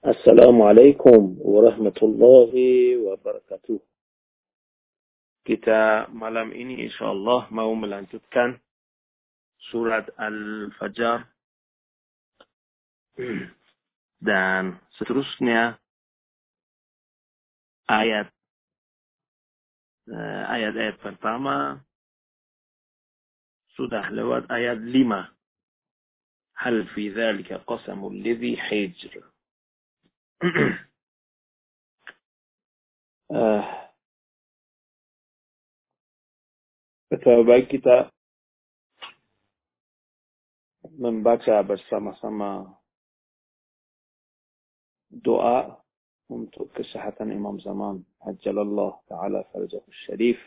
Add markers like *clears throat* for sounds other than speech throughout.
Assalamualaikum warahmatullahi wabarakatuh. Kita malam ini insyaAllah mau melanjutkan surat Al-Fajr *clears throat* dan seterusnya ayat eh, ayat-ayat pertama sudah lewat ayat 5. Hal fi dzalika qasamul lidhi hijr. Uh, baik kita membaca bersama-sama doa untuk kesehatan Imam Zaman. Hajjalallah ta'ala farjahu syarif.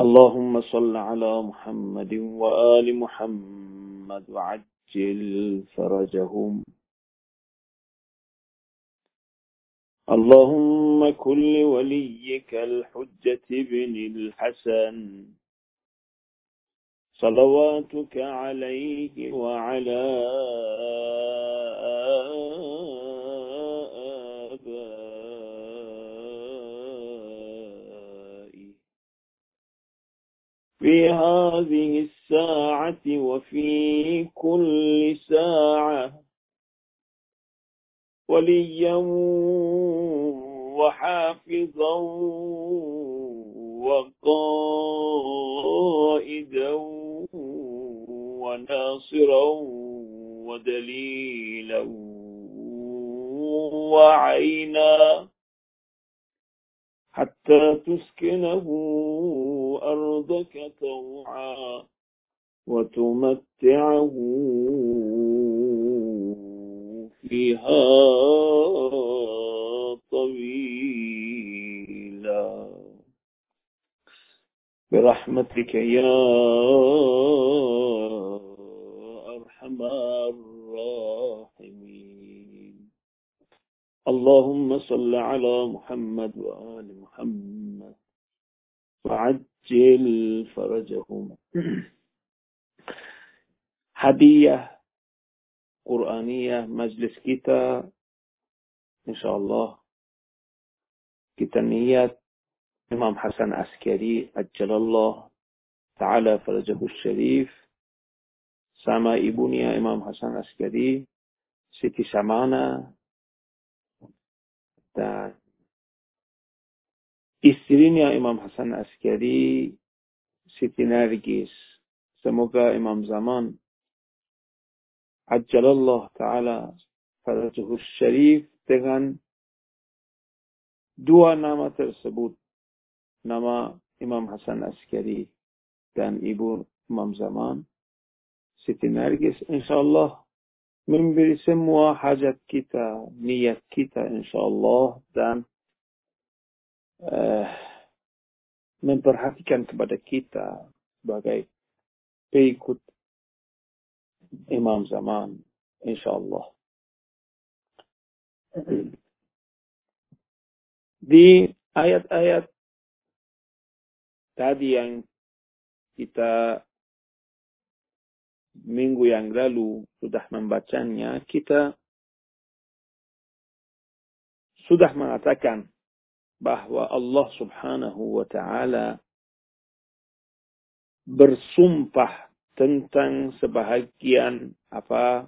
اللهم صل على محمد وآل محمد وعجل عجل فرجهم. اللهم كل وليك الحجة بن الحسن. صلواتك عليه وعلى آبائه. في هذه وفي كل ساعة. وليا وحافظا وقائدا وناصرا ودليلا وعينا. حتى تسكنه أرضك طوعا. وتمتعه فيها طويلا. برحمتك يا أرحم الراحمين. اللهم صل على محمد وآل محمد. وعجل فرجهم. Hadiah Qur'aniyah majlis kita. Insyaallah kita niat Imam Hasan Askari ajjalallah ta'ala farajahu syarif sama ibunya Imam Hasan Askari Siti Samana dan istrinya Imam Hasan Askari Siti Nargis. Semoga Imam Zaman Ajjalallah Ta'ala Farajuhu Syarif dengan dua nama tersebut. Nama Imam Hasan Askari dan Ibu Imam Zaman. Siti Nargis insyaAllah memberi semua hajat kita, niat kita insyaAllah dan uh, memperhatikan kepada kita sebagai pengikut Imam Zaman, insyaAllah. Di ayat-ayat tadi yang kita minggu yang lalu sudah membacanya, kita sudah mengatakan bahwa Allah subhanahu wa ta'ala bersumpah tentang sebahagian apa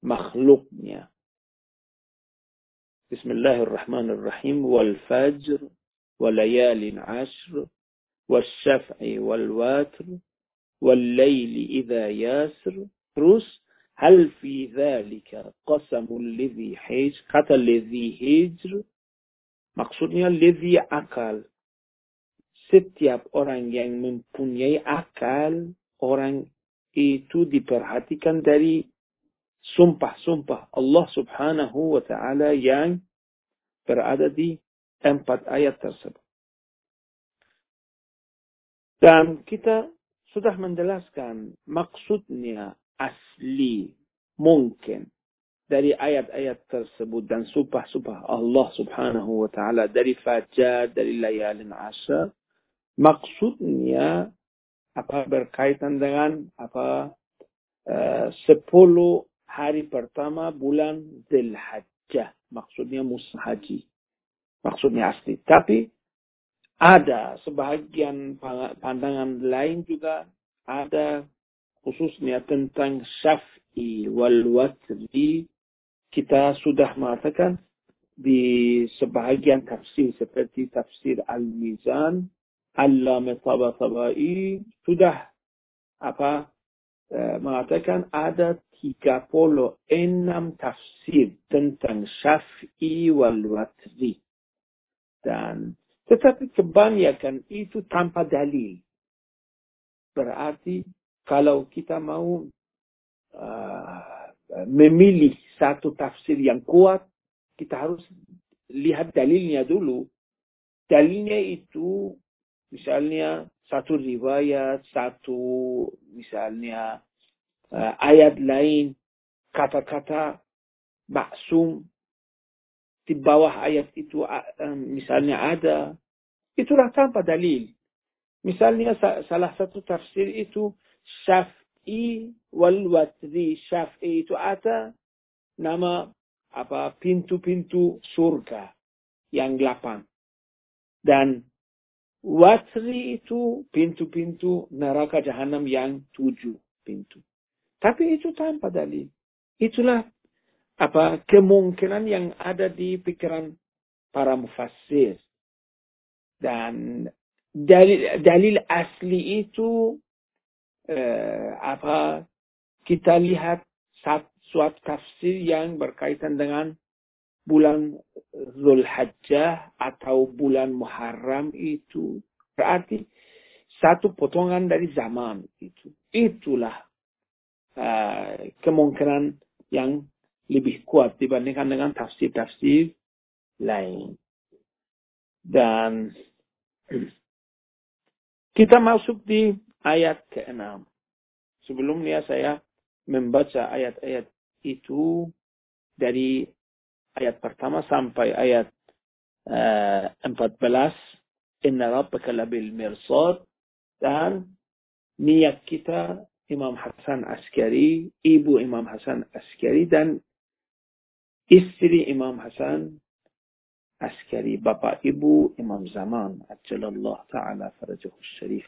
makhluknya. Bismillahirrahmanirrahim. Wal fajr wal ashr wal syaf'i wal watr wal layli idha yasr. Terus hal fi dhalika qasamul lidhi hijr. Kata lidhi hijr maksudnya lidhi akal. Setiap orang yang mempunyai akal, orang itu diperhatikan dari sumpah-sumpah Allah subhanahu wa ta'ala yang berada di empat ayat tersebut. Dan kita sudah menjelaskan maksudnya asli mungkin dari ayat-ayat tersebut dan sumpah-sumpah Allah subhanahu wa ta'ala dari fajar, dari layalin asar. Maksudnya apa berkaitan dengan apa uh, sepuluh hari pertama bulan Zulhijjah. Maksudnya musim haji. Maksudnya asli. Tapi ada sebahagian pandangan lain juga ada khususnya tentang syaf'i wal watri kita sudah mengatakan di sebahagian tafsir seperti tafsir Al-Mizan, Allama Tabatabai sudah apa uh, mengatakan ada 36 tafsir tentang Syafi'i wal Watri. Dan tetapi kebanyakan itu tanpa dalil. Berarti kalau kita mau uh, memilih satu tafsir yang kuat, kita harus lihat dalilnya dulu. Dalilnya itu misalnya satu riwayat, satu misalnya uh, ayat lain, kata-kata maksum di bawah ayat itu uh, misalnya ada, itulah tanpa dalil. Misalnya salah satu tafsir itu Syafi'i wal watri. Syafi'i itu ada nama apa pintu-pintu surga yang delapan. Dan watri itu pintu-pintu neraka jahanam yang tujuh pintu. Tapi itu tanpa dalil. Itulah apa kemungkinan yang ada di pikiran para mufassir. Dan dalil, dalil asli itu eh, apa kita lihat suatu tafsir yang berkaitan dengan bulan Zulhajjah atau bulan Muharram itu berarti satu potongan dari zaman itu. Itulah uh, kemungkinan yang lebih kuat dibandingkan dengan tafsir-tafsir lain. Dan kita masuk di ayat ke-6. Sebelumnya saya membaca ayat-ayat itu dari ayat pertama sampai ayat uh, 14 inna rabbaka labil mirsad dan niat kita Imam Hasan Askari, ibu Imam Hasan Askari dan istri Imam Hasan Askari, bapak ibu Imam Zaman, ajalallah ta'ala farajahu syarif.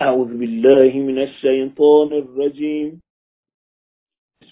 أعوذ بالله من الشيطان الرجيم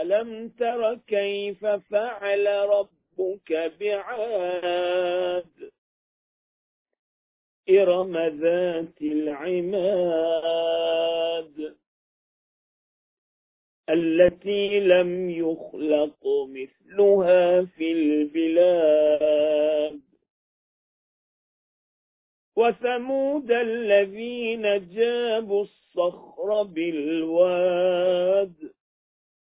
ألم تر كيف فعل ربك بعاد؟ إرم ذات العماد التي لم يخلق مثلها في البلاد. وثمود الذين جابوا الصخر بالواد.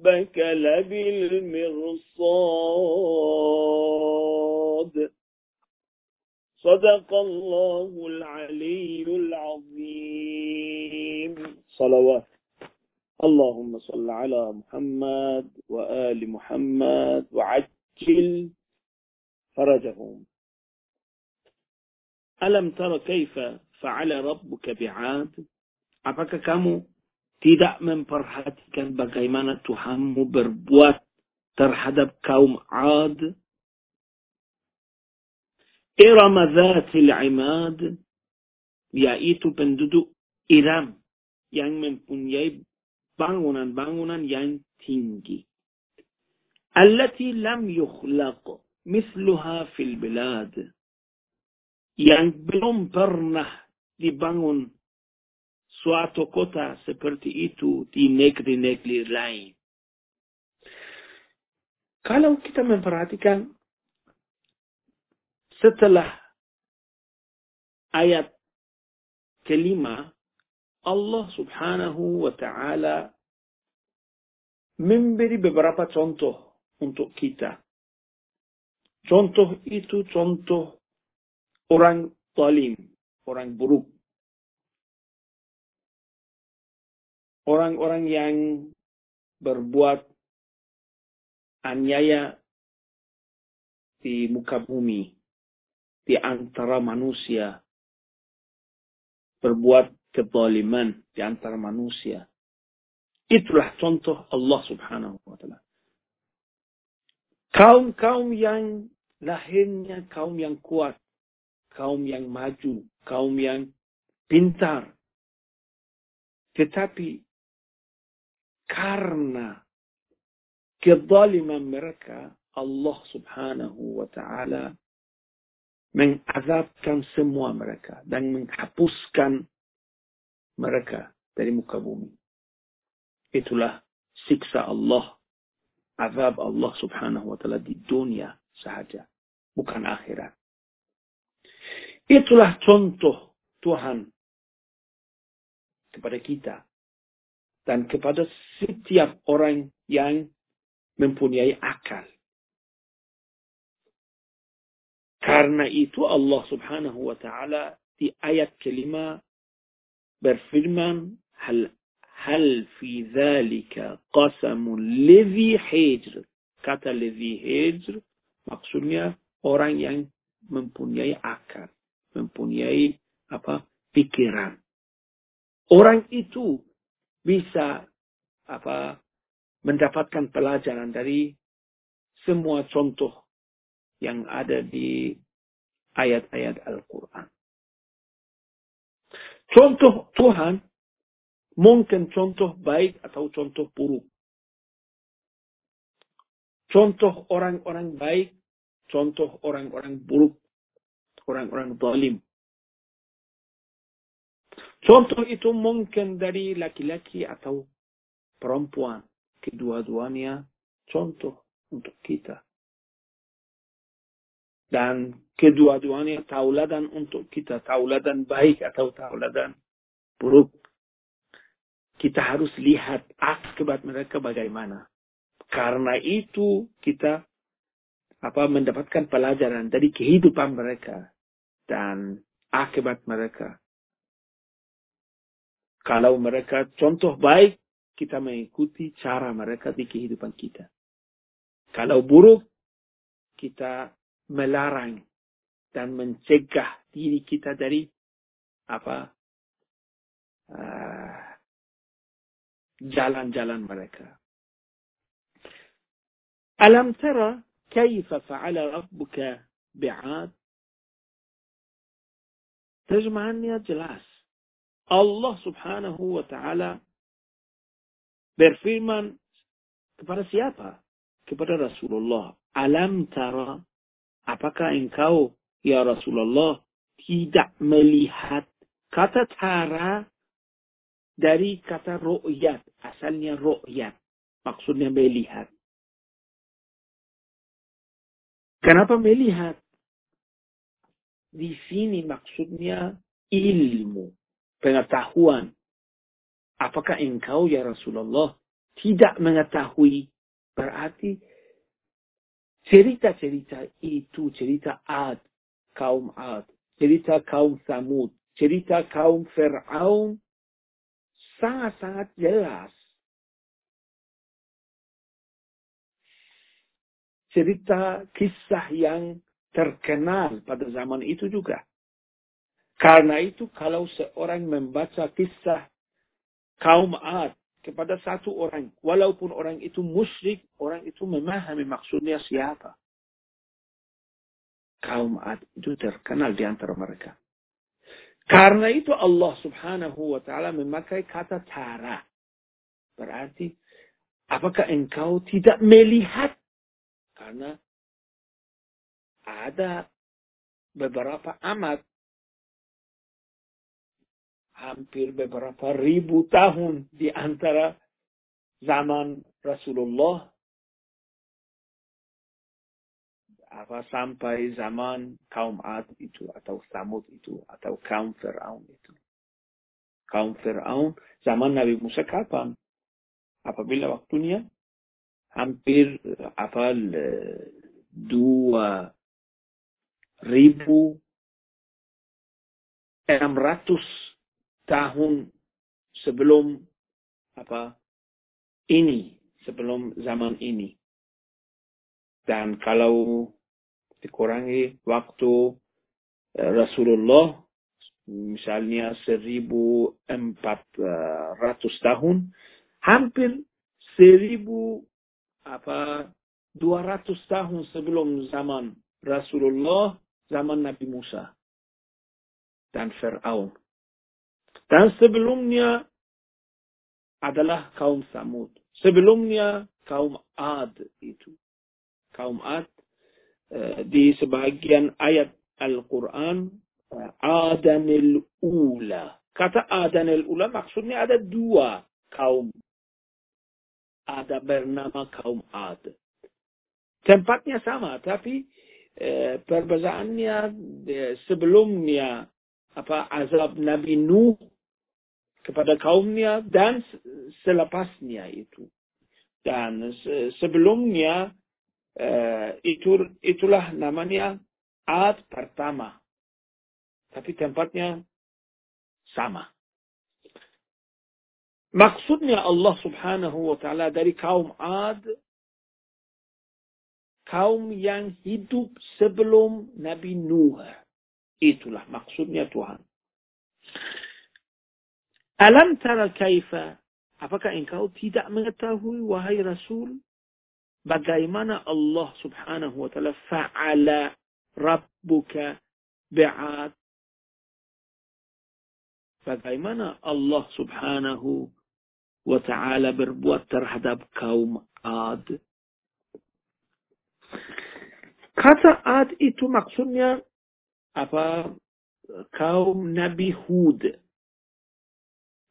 ربك لبالمرصاد. صدق الله العلي العظيم. صلوات. اللهم صل على محمد وآل محمد وعجل فرجهم. ألم تر كيف فعل ربك بعاد؟ Apakah kamu tidak memperhatikan bagaimana Tuhanmu berbuat terhadap kaum Ad? Iram Zatil Imad, yaitu penduduk Iram yang mempunyai bangunan-bangunan yang tinggi. Allati lam yukhlaq misluha fil bilad. Yang belum pernah dibangun suatu kota seperti itu di negeri-negeri lain. Kalau kita memperhatikan setelah ayat kelima, Allah subhanahu wa ta'ala memberi beberapa contoh untuk kita. Contoh itu contoh orang zalim, orang buruk. Orang-orang yang berbuat aniaya di muka bumi, di antara manusia, berbuat kezaliman di antara manusia. Itulah contoh Allah subhanahu wa ta'ala. Kaum-kaum yang lahirnya kaum yang kuat, kaum yang maju, kaum yang pintar. Tetapi karena kezaliman mereka, Allah subhanahu wa ta'ala mengazabkan semua mereka dan menghapuskan mereka dari muka bumi. Itulah siksa Allah, azab Allah subhanahu wa ta'ala di dunia sahaja, bukan akhirat. Itulah contoh Tuhan kepada kita dan kepada setiap orang yang mempunyai akal. Karena itu Allah subhanahu wa ta'ala di ayat kelima berfirman hal hal fi dhalika qasamun levi hijr kata levi hijr maksudnya orang yang mempunyai akal mempunyai apa pikiran orang itu bisa apa mendapatkan pelajaran dari semua contoh yang ada di ayat-ayat Al-Quran. Contoh Tuhan mungkin contoh baik atau contoh buruk. Contoh orang-orang baik, contoh orang-orang buruk, orang-orang zalim. Contoh itu mungkin dari laki-laki atau perempuan kedua-duanya contoh untuk kita. Dan kedua-duanya tauladan untuk kita, tauladan baik atau tauladan buruk. Kita harus lihat akibat mereka bagaimana. Karena itu kita apa mendapatkan pelajaran dari kehidupan mereka dan akibat mereka. Kalau mereka contoh baik, kita mengikuti cara mereka di kehidupan kita. Kalau buruk, kita melarang dan mencegah diri kita dari apa jalan-jalan uh, mereka. Alam tara kaifa fa'ala rabbuka bi'ad? Terjemahannya jelas. Allah subhanahu wa ta'ala berfirman kepada siapa? Kepada Rasulullah. Alam tara, apakah engkau, ya Rasulullah, tidak melihat kata tara dari kata ru'yat. Asalnya ru'yat. Maksudnya melihat. Kenapa melihat? Di sini maksudnya ilmu, pengetahuan, Apakah engkau ya Rasulullah tidak mengetahui? Berarti cerita-cerita itu cerita Ad, kaum Ad, cerita kaum Samud, cerita kaum Fir'aun sangat-sangat jelas. Cerita kisah yang terkenal pada zaman itu juga. Karena itu kalau seorang membaca kisah kaum Ad kepada satu orang. Walaupun orang itu musyrik, orang itu memahami maksudnya siapa. Kaum Ad itu terkenal di antara mereka. Karena itu Allah subhanahu wa ta'ala memakai kata tara. Berarti, apakah engkau tidak melihat Karena ada beberapa amat hampir beberapa ribu tahun di antara zaman Rasulullah apa sampai zaman kaum Ad itu atau Samud itu atau kaum Fir'aun itu. Kaum Fir'aun zaman Nabi Musa kapan? Apabila waktunya hampir apa dua ribu enam ratus tahun sebelum apa? Ini sebelum zaman ini. Dan kalau dikurangi waktu eh, Rasulullah misalnya 1400 tahun hampir 1000 apa 200 tahun sebelum zaman Rasulullah zaman Nabi Musa dan Fir'aun dan sebelumnya adalah kaum Samud. Sebelumnya kaum Ad itu. Kaum Ad uh, di sebagian ayat Al-Quran uh, Adanil Ula. Kata Adanil Ula maksudnya ada dua kaum. Ada bernama kaum Ad. Tempatnya sama, tapi uh, perbezaannya sebelumnya apa azab Nabi Nuh kepada kaumnya dan selepasnya itu. Dan sebelumnya uh, itu itulah namanya Ad pertama. Tapi tempatnya sama. Maksudnya Allah subhanahu wa ta'ala dari kaum Ad, kaum yang hidup sebelum Nabi Nuh. Itulah maksudnya Tuhan. ألم ترى كيف؟ أفكا إن كاو تيدا مغتاه وهي رسول؟ بقايمانا الله سبحانه وتعالى فعل ربك بعاد. بقايمانا الله سبحانه وتعالى بربوات ترهدب كوم آد. كاتا آد إتو مقصود أفا كوم نبي هود.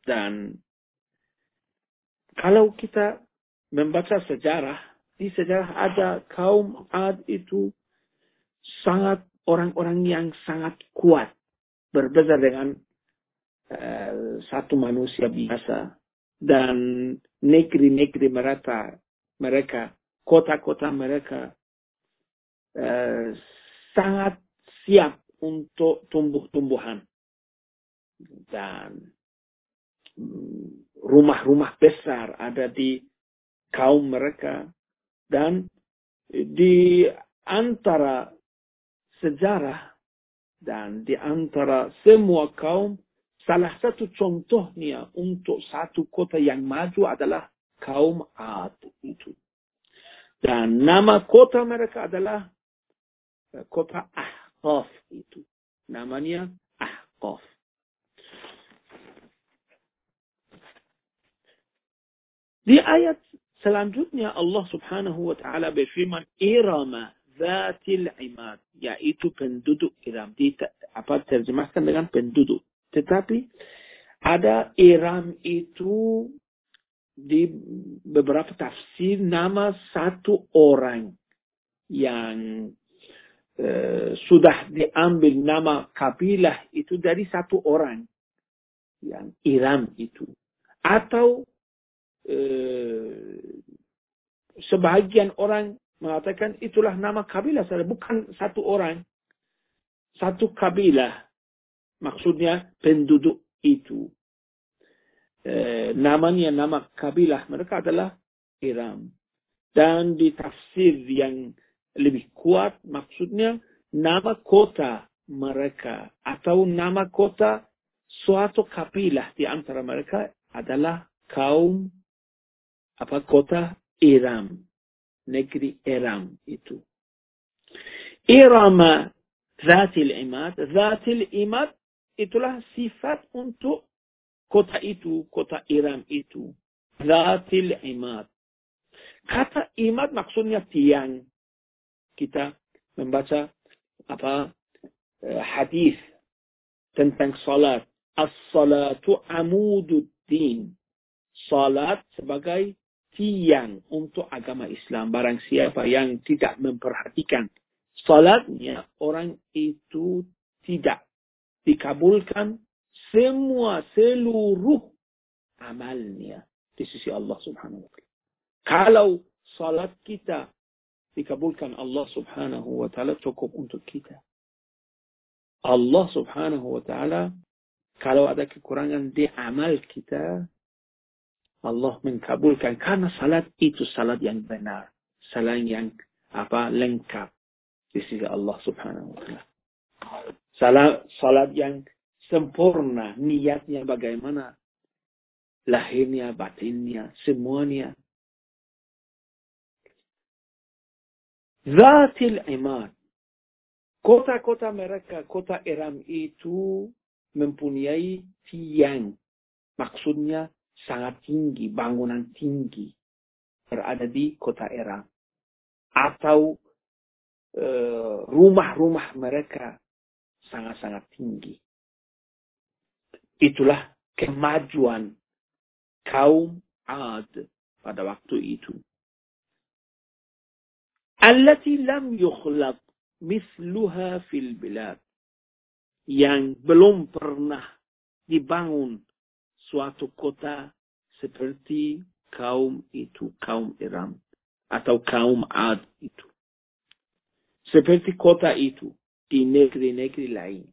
Dan kalau kita membaca sejarah, di sejarah ada kaum Ad itu sangat orang-orang yang sangat kuat. Berbeda dengan uh, satu manusia biasa. Dan negeri-negeri mereka, mereka kota-kota mereka uh, sangat siap untuk tumbuh-tumbuhan. Dan rumah-rumah besar ada di kaum mereka dan di antara sejarah dan di antara semua kaum salah satu contohnya untuk satu kota yang maju adalah kaum Ad itu. Dan nama kota mereka adalah kota Ahqaf itu. Namanya Ahqaf. Di ayat selanjutnya Allah subhanahu wa ta'ala berfirman Irama zatil imad. Yaitu penduduk Iram. Di, apa terjemahkan dengan penduduk. Tetapi ada Iram itu di beberapa tafsir nama satu orang yang uh, sudah diambil nama kabilah itu dari satu orang yang Iram itu atau sebahagian orang mengatakan itulah nama kabilah saja, bukan satu orang. Satu kabilah. Maksudnya penduduk itu. E, namanya nama kabilah mereka adalah Iram. Dan di tafsir yang lebih kuat maksudnya nama kota mereka atau nama kota suatu kabilah di antara mereka adalah kaum apa kota Iram, negeri Iram itu. Irama Zatil Imad, Zatil Imad itulah sifat untuk kota itu, kota Iram itu. Zatil Imad. Kata imad maksudnya tiang. kita membaca apa eh, hadis tentang salat. As-salatu amududdin. Salat sebagai tiang untuk agama Islam. Barang siapa yang tidak memperhatikan salatnya, orang itu tidak dikabulkan semua seluruh amalnya di sisi Allah subhanahu wa ta'ala. Kalau salat kita dikabulkan Allah subhanahu wa ta'ala cukup untuk kita. Allah subhanahu wa ta'ala kalau ada kekurangan di amal kita, Allah mengkabulkan karena salat itu salat yang benar, salat yang apa lengkap di sisi Allah Subhanahu wa taala. Salat salat yang sempurna, niatnya bagaimana, lahirnya, batinnya, semuanya. Zatil imad. Kota-kota mereka, kota Iram itu mempunyai tiang. Maksudnya sangat tinggi, bangunan tinggi berada di kota Irak. Atau rumah-rumah mereka sangat-sangat tinggi. Itulah kemajuan kaum Ad pada waktu itu. Allati lam yukhlaq misluha fil bilad yang belum pernah dibangun suatu kota seperti kaum itu, kaum Iram atau kaum Ad itu. Seperti kota itu di negeri-negeri lain.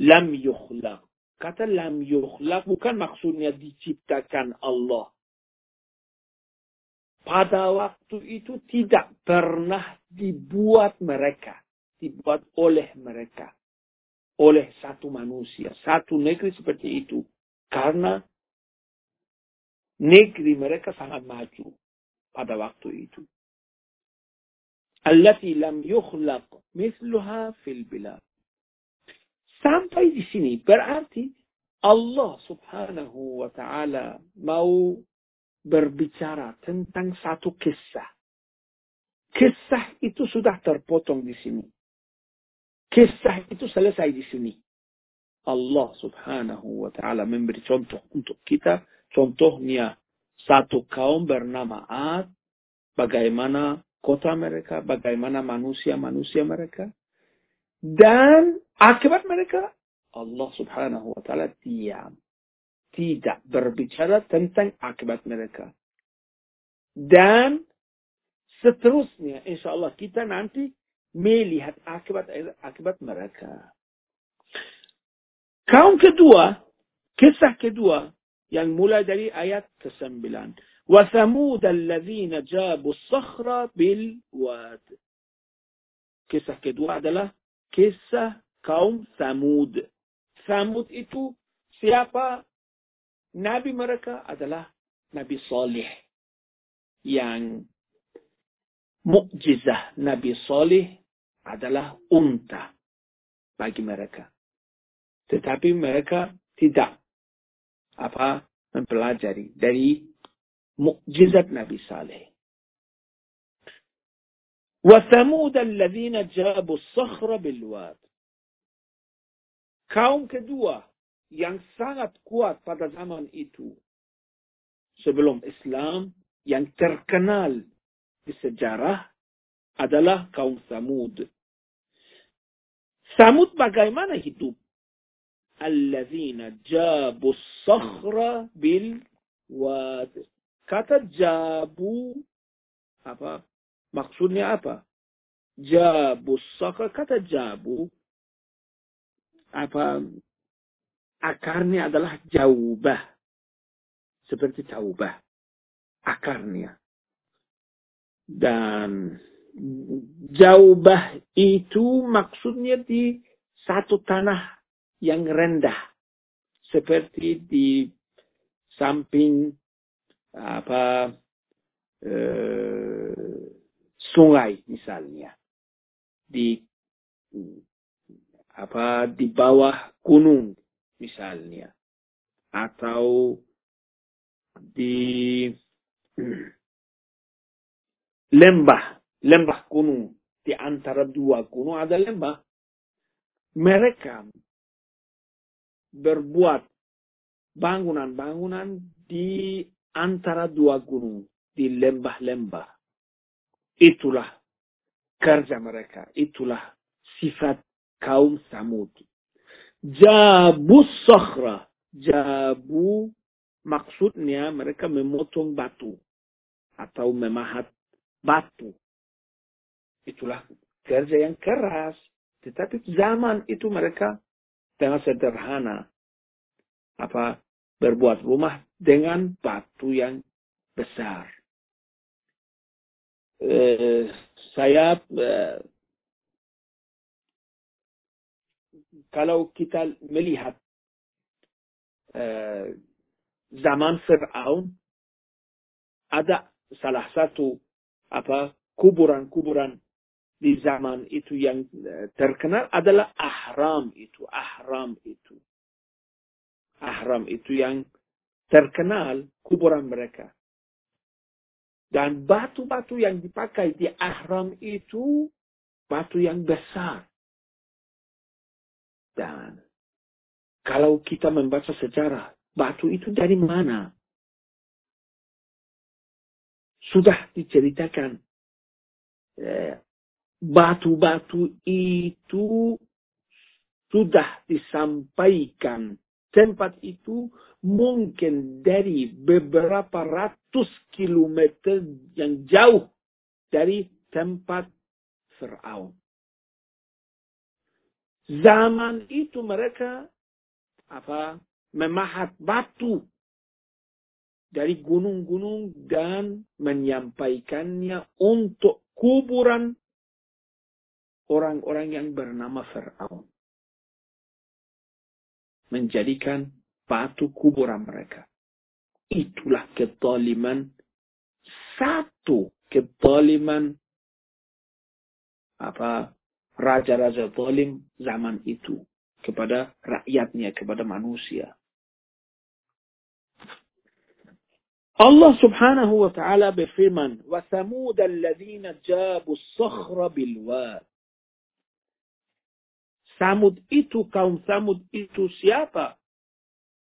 Lam yukhlaq. Kata lam yukhlaq bukan maksudnya diciptakan Allah. Pada waktu itu tidak pernah dibuat mereka dibuat oleh mereka. Oleh satu manusia. Satu negeri seperti itu. Karena negeri mereka sangat maju pada waktu itu. Allati lam yukhlaq misluha fil bilad. Sampai di sini berarti Allah subhanahu wa ta'ala mau berbicara tentang satu kisah. Kisah itu sudah terpotong di sini. Kisah itu selesai di sini. Allah subhanahu wa ta'ala memberi contoh untuk kita. Contohnya satu kaum bernama Ad. Bagaimana kota mereka. Bagaimana manusia-manusia mereka. Dan akibat mereka. Allah subhanahu wa ta'ala diam. Tidak berbicara tentang akibat mereka. Dan seterusnya insya Allah kita nanti ميلي هات عاقبة عاقبة مراكا كون كدوى كسه كدوى يعني مولا دري آيات تسمبلان. وثمود الذين جابوا الصخرة بالواد. كسه كدوى عدلا كسه كوم ثمود. ثمود إتو سيابا نبي مراكا adalah نبي صالح. يعني مؤجزة نبي صالح. adalah unta bagi mereka. Tetapi mereka tidak apa mempelajari dari mukjizat Nabi Saleh. وثمود الذين جابوا الصخر بالواد. Kaum kedua yang sangat kuat pada zaman itu sebelum Islam yang terkenal di sejarah adalah kaum Samud. Samud bagaimana hidup? Alladzina jabu sakhra bil wad. Kata jabu apa? Maksudnya apa? Jabu sakhra kata jabu apa? Akarnya adalah jaubah. Seperti taubah. Akarnya. Dan jaubah itu maksudnya di satu tanah yang rendah. Seperti di samping apa eh, sungai misalnya. Di apa di bawah gunung misalnya. Atau di *clears throat* lembah lembah gunung di antara dua gunung ada lembah. Mereka berbuat bangunan-bangunan di antara dua gunung, di lembah-lembah. Itulah kerja mereka. Itulah sifat kaum Samud. Jabu sakhra. Jabu maksudnya mereka memotong batu. Atau memahat batu. Itulah kerja yang keras. Tetapi zaman itu mereka dengan sederhana. Apa berbuat rumah dengan batu yang besar. Eh, saya eh, kalau kita melihat eh, zaman Fir'aun ada salah satu apa kuburan-kuburan di zaman itu yang eh, terkenal adalah ahram itu ahram itu ahram itu yang terkenal kuburan mereka. Dan batu-batu yang dipakai di ahram itu batu yang besar. Dan kalau kita membaca sejarah, batu itu dari mana? Sudah diceritakan. Eh, batu-batu itu sudah disampaikan tempat itu mungkin dari beberapa ratus kilometer yang jauh dari tempat Fir'aun. Zaman itu mereka apa memahat batu dari gunung-gunung dan menyampaikannya untuk kuburan orang-orang yang bernama Fir'aun menjadikan batu kuburan mereka. Itulah ketoliman satu ketoliman apa raja-raja zalim zaman itu kepada rakyatnya, kepada manusia. Allah subhanahu wa ta'ala berfirman, وَثَمُودَ الَّذِينَ جَابُوا الصَّخْرَ بِالْوَادِ Samud itu, kaum Samud itu siapa?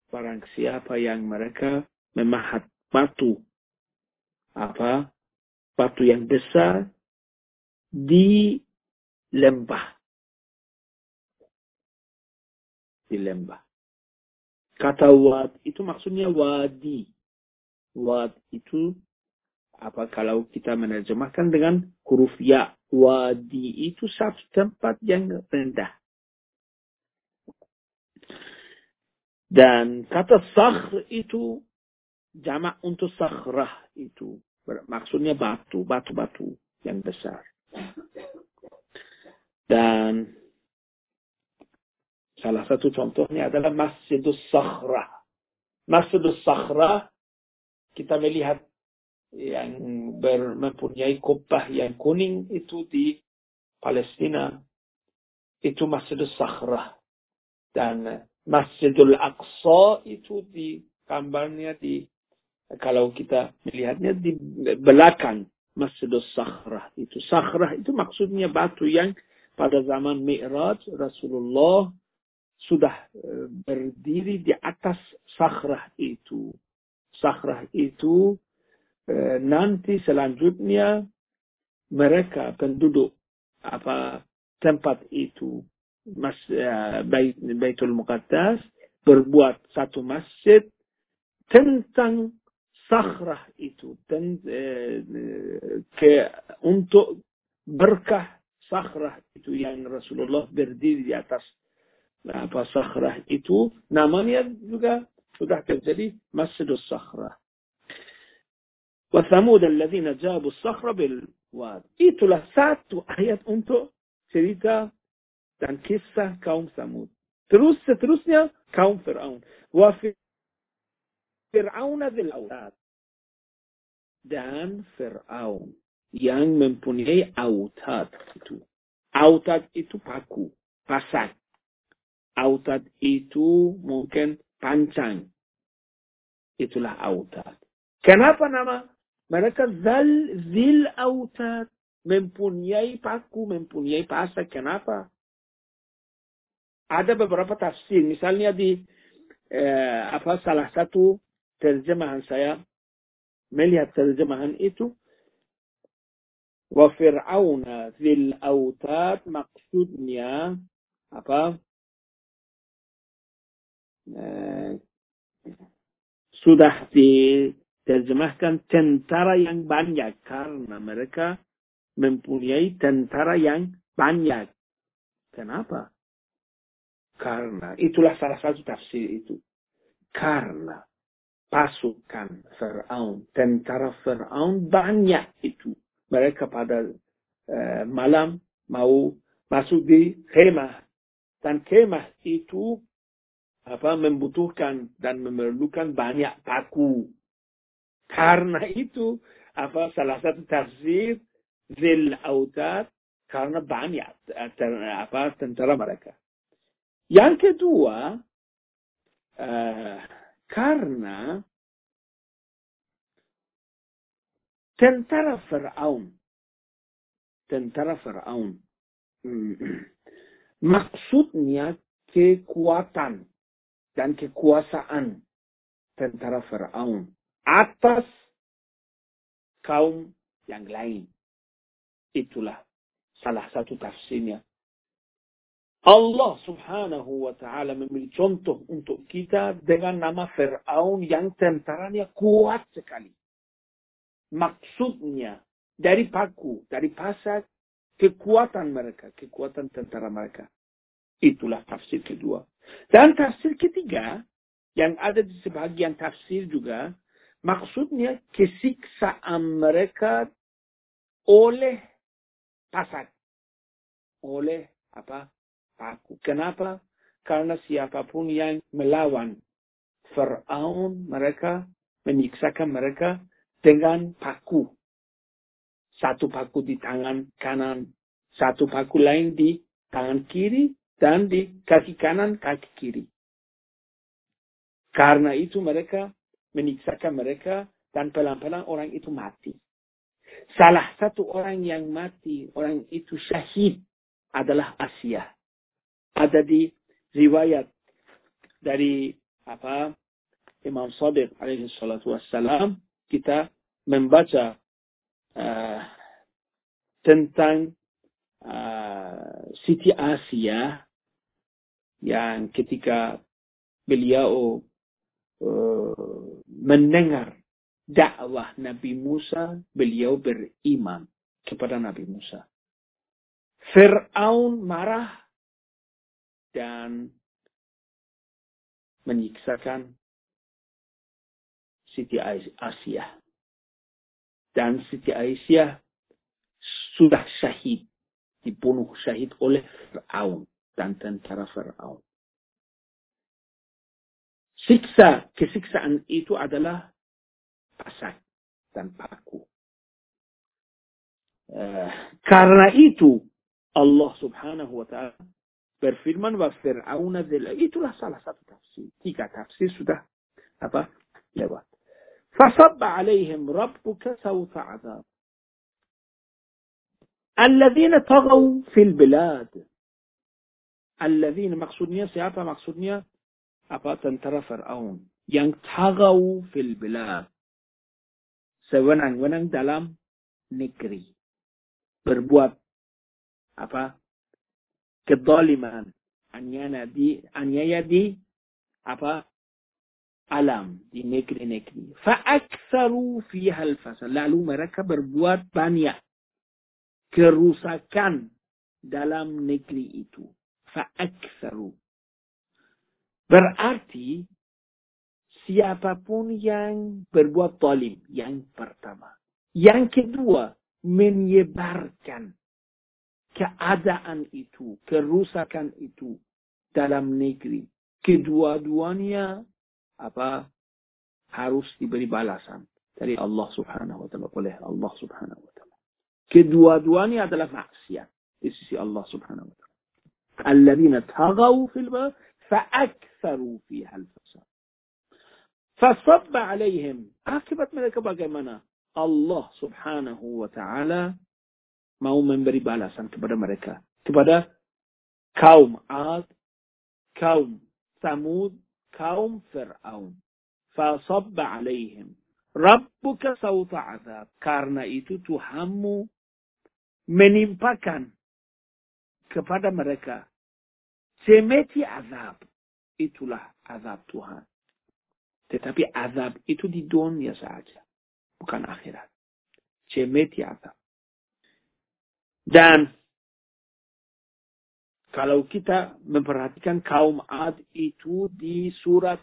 Barang siapa yang mereka memahat batu. Apa? Batu yang besar di lembah. Di lembah. Kata wad itu maksudnya wadi. Wad itu apa kalau kita menerjemahkan dengan huruf ya. Wadi itu satu tempat yang rendah. Dan kata sakhr itu jamak untuk sakhrah itu. Maksudnya batu, batu-batu yang besar. Dan salah satu contohnya adalah Masjidus Sakhrah. Masjidus Sakhrah kita melihat yang ber, mempunyai kubah yang kuning itu di Palestina itu Masjidus Sakhrah dan Masjidul Aqsa itu di gambarnya di kalau kita melihatnya di belakang Masjidul Sakhrah itu. Sakhrah itu maksudnya batu yang pada zaman Mi'raj Rasulullah sudah e, berdiri di atas sakhrah itu. Sakhrah itu e, nanti selanjutnya mereka penduduk apa tempat itu mas, uh, Bait, Baitul Muqaddas berbuat satu masjid tentang sakhrah itu dan uh, ke untuk berkah sakhrah itu yang Rasulullah berdiri di atas apa sakhrah itu namanya juga sudah terjadi Masjidus Sakhrah. وثمود الذين جابوا الصخر بالواد. Itulah satu ayat untuk cerita dan kisah kaum Samud. Terus seterusnya kaum Fir'aun. Wa Fir'aun autad. Dan Fir'aun yang mempunyai autad itu. Autad itu paku, pasak. Autad itu mungkin pancang. Itulah autad. Kenapa nama mereka zal zil autad? mempunyai paku, mempunyai pasak. Kenapa? Ada beberapa tafsir. Misalnya di eh, apa salah satu terjemahan saya melihat terjemahan itu wa fir'auna zil autad maksudnya apa eh, sudah diterjemahkan tentara yang banyak karena mereka mempunyai tentara yang banyak. Kenapa? Karena itulah salah satu tafsir itu. Karena pasukan Fir'aun, tentara Fir'aun banyak itu. Mereka pada uh, malam mau masuk di kemah. Dan kemah itu apa membutuhkan dan memerlukan banyak paku. Karena itu apa salah satu tafsir zil autad karena banyak apa tentara mereka. Yang kedua uh, karena tentara Firaun tentara Firaun *clears throat* maksudnya kekuatan dan kekuasaan tentara Firaun atas kaum yang lain. Itulah salah satu tafsirnya. Allah subhanahu wa ta'ala memilih contoh untuk kita dengan nama Fir'aun yang tentaranya kuat sekali. Maksudnya dari paku, dari pasak, kekuatan mereka, kekuatan tentara mereka. Itulah tafsir kedua. Dan tafsir ketiga, yang ada di sebagian tafsir juga, maksudnya kesiksaan mereka oleh pasak. Oleh apa? Paku. Kenapa? Karena siapa pun yang melawan Fir'aun mereka, menyiksakan mereka dengan paku. Satu paku di tangan kanan, satu paku lain di tangan kiri, dan di kaki kanan, kaki kiri. Karena itu mereka menyiksakan mereka dan pelan-pelan orang itu mati. Salah satu orang yang mati, orang itu syahid adalah Asia. Ada di riwayat dari apa Imam Sadiq alaihi salatu wassalam kita membaca uh, tentang uh, Siti Asia yang ketika beliau uh, mendengar dakwah Nabi Musa, beliau beriman kepada Nabi Musa. Fir'aun marah dan menyiksakan Siti Asia. Dan Siti Aisyah sudah syahid, dibunuh syahid oleh Fir'aun dan tentara Fir'aun. Siksa, kesiksaan itu adalah pasak dan paku. Uh, karena itu Allah subhanahu wa ta'ala berfirman wa fir'auna itulah salah satu tafsir. Tiga tafsir sudah apa lewat. Fasabba alaihim rabbuka sawta azab. الذين طغوا في البلاد Alladzina maksudnya siapa maksudnya? Apa tentara Fir'aun. Yang tagaw fil bilad. Sewenang-wenang dalam negeri. Berbuat apa? Kedoliman. Anyaya di, anyaya di apa? Alam. Di negeri-negeri. Fa'aksaru fiha al-fasad. Lalu mereka berbuat banyak. Kerusakan dalam negeri itu fa'aktsaru. Berarti siapa pun yang berbuat zalim yang pertama. Yang kedua, menyebarkan كعدعا إتو كروسكا إتو دلم نجري كدوا دوانيا أبا حروس إبري بری تري الله سبحانه وتعالى قوله الله سبحانه وتعالى كدوا دوانيا دل معصية إسسي الله سبحانه وتعالى الذين تغوا في الباب فأكثروا فيها الفساد. فصب عليهم عاقبة ملك بقى منا الله سبحانه وتعالى mau memberi balasan kepada mereka. Kepada kaum Ad, kaum Samud, kaum Fir'aun. Fasabba alaihim. Rabbuka sawta azab. Karena itu Tuhanmu menimpakan kepada mereka semeti azab. Itulah azab Tuhan. Tetapi azab itu di dunia saja. Bukan akhirat. Semeti azab. Dan kalau kita memperhatikan kaum Ad itu di surat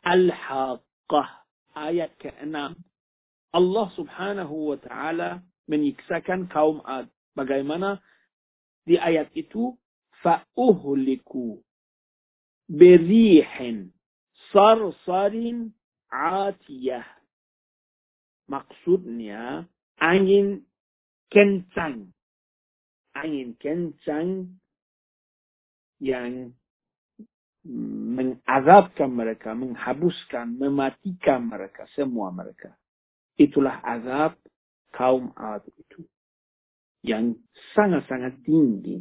Al-Haqqah ayat ke-6 Allah subhanahu wa ta'ala menyiksakan kaum Ad. Bagaimana di ayat itu fa'uhliku berihin sarsarin atiyah. Maksudnya angin kencang. Angin kencang yang mengazabkan mereka, menghabuskan, mematikan mereka, semua mereka. Itulah azab kaum Ad itu. Yang sangat-sangat tinggi.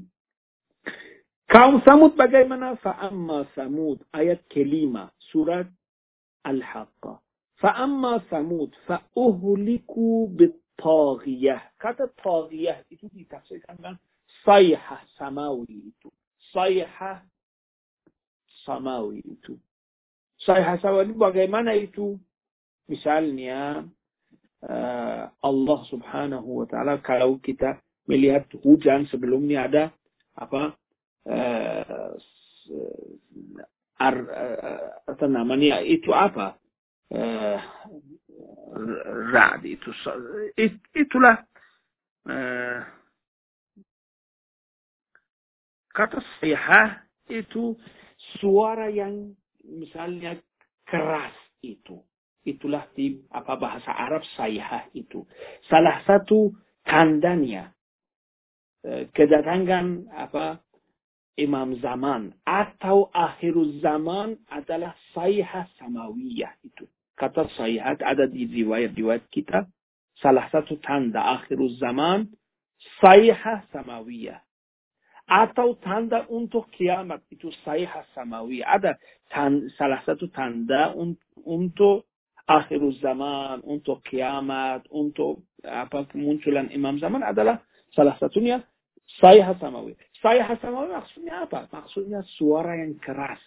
Kaum Samud bagaimana? Fa'amma Samud. Ayat kelima. Surat Al-Haqqah. Fa'amma Samud. Fa'uhliku bit-taghiyah. Kata taghiyah itu ditafsirkan dengan sayhah samawi itu. Sayhah samawi itu. Sayhah samawi bagaimana itu? Misalnya uh, Allah Subhanahu wa taala kalau kita melihat hujan sebelumnya ada apa uh, ar, uh, apa namanya itu apa uh, rad itu it, itulah uh, kata sayhah itu suara yang misalnya keras itu itulah di apa bahasa Arab sayhah itu. Salah satu tandanya eh, kedatangan apa imam zaman atau akhir zaman adalah sayhah samawiyah itu. Kata sayhat ada di riwayat-riwayat kita. Salah satu tanda akhir zaman sayhah samawiyah atau tanda untuk kiamat itu sayhah samawiyah ada tan, salah satu tanda un, untuk akhir zaman, untuk kiamat, untuk apa kemunculan imam zaman adalah salah satunya saya samawi. Saya samawi maksudnya apa? Maksudnya suara yang keras.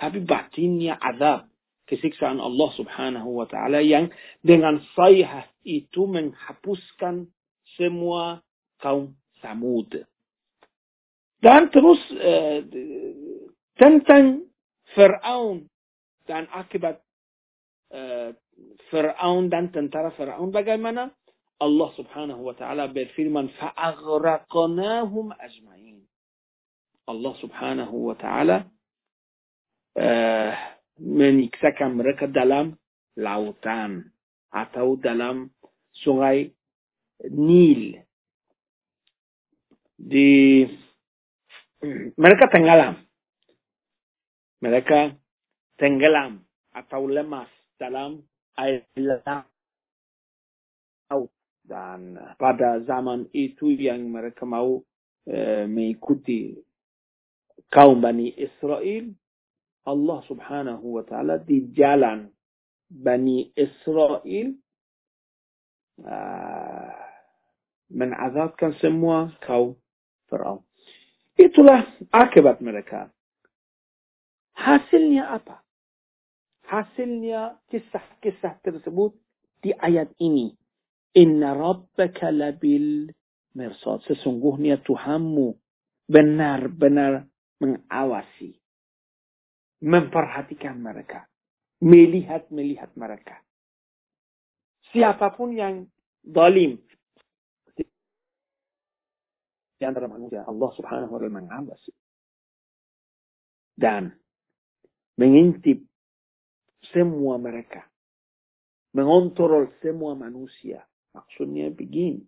Tapi batinnya azab. Kesiksaan Allah subhanahu wa ta'ala yang dengan sayhah itu menghapuskan semua kaum Samud. Dan terus uh, tentang Fir'aun dan akibat Fir'aun dan tentara Fir'aun bagaimana? Allah subhanahu wa ta'ala berfirman, فَأَغْرَقْنَاهُمْ أَجْمَعِينَ Allah subhanahu wa ta'ala uh, menyiksakan mereka dalam lautan atau dalam sungai Nil. Di mereka tenggelam. Mereka tenggelam atau lemas dalam air laut dan pada zaman itu yang mereka mau e, mengikuti kaum Bani Israel Allah subhanahu wa ta'ala di jalan Bani Israel uh, menazabkan semua kaum Fir'aun. Itulah akibat mereka. Hasilnya apa? Hasilnya kisah-kisah tersebut di ayat ini. Inna rabbaka labil mirsad. Sesungguhnya Tuhanmu benar-benar mengawasi. Memperhatikan mereka. Melihat-melihat mereka. Siapa pun yang zalim. Di antara manusia. Allah subhanahu wa ta'ala mengawasi. Dan mengintip semua mereka. Mengontrol semua manusia. Maksudnya begini.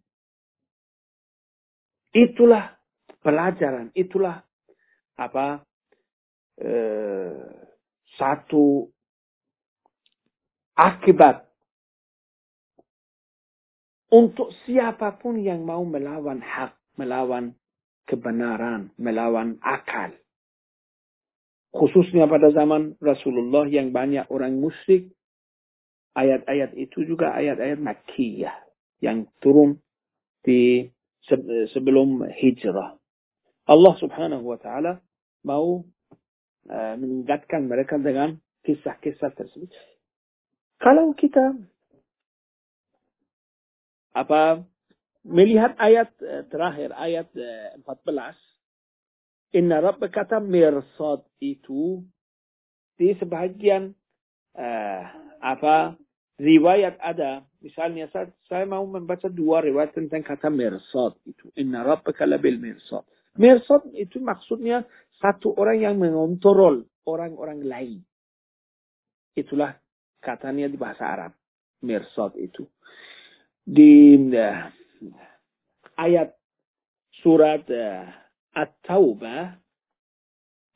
Itulah pelajaran, itulah apa eh, satu akibat untuk siapa pun yang mau melawan hak, melawan kebenaran, melawan akal. Khususnya pada zaman Rasulullah yang banyak orang musyrik, ayat-ayat itu juga ayat-ayat Makkiyah yang turun di sebelum hijrah. Allah subhanahu wa ta'ala mau uh, mengingatkan mereka dengan kisah-kisah tersebut. Kalau kita apa melihat ayat uh, terakhir ayat uh, 14 Inna rabbaka mirsad itu di sebahagian uh, apa riwayat ada. Misalnya saya, saya mau membaca dua riwayat tentang kata mirsad itu. Inna rabbaka labil mirsad mirsad itu maksudnya satu orang yang mengontrol orang-orang lain. Itulah katanya di bahasa Arab mirsad itu. Di uh, ayat surat uh, At-Taubah,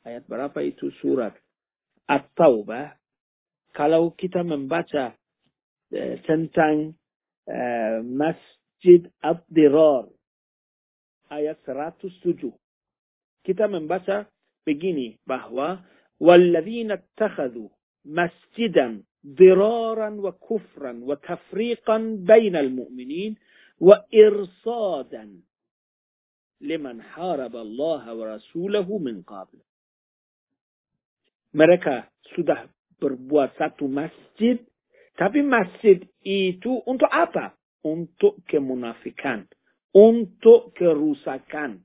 ayat berapa itu surat? At-Taubah, kalau kita membaca uh, tentang uh, Masjid Ad-Dirar, ayat 107, kita membaca begini bahwa والذين اتخذوا مسجدا ضرارا وكفرا وتفريقا بين المؤمنين وإرصادا harab Allah wa rasulahu min qabl. Mereka sudah berbuat satu masjid, tapi masjid itu untuk apa? Untuk kemunafikan, untuk kerusakan,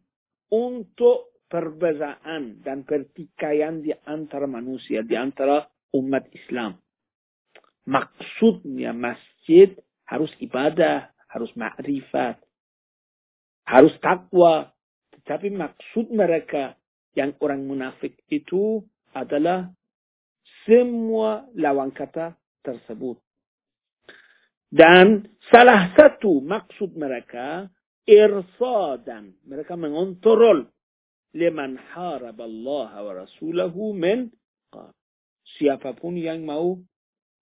untuk perbezaan dan pertikaian di antara manusia, di antara umat Islam. Maksudnya masjid harus ibadah, harus ma'rifat, harus takwa. Tetapi maksud mereka yang orang munafik itu adalah semua lawan kata tersebut. Dan salah satu maksud mereka irsadan. Mereka mengontrol liman Allah wa rasulahu min siapa pun yang mau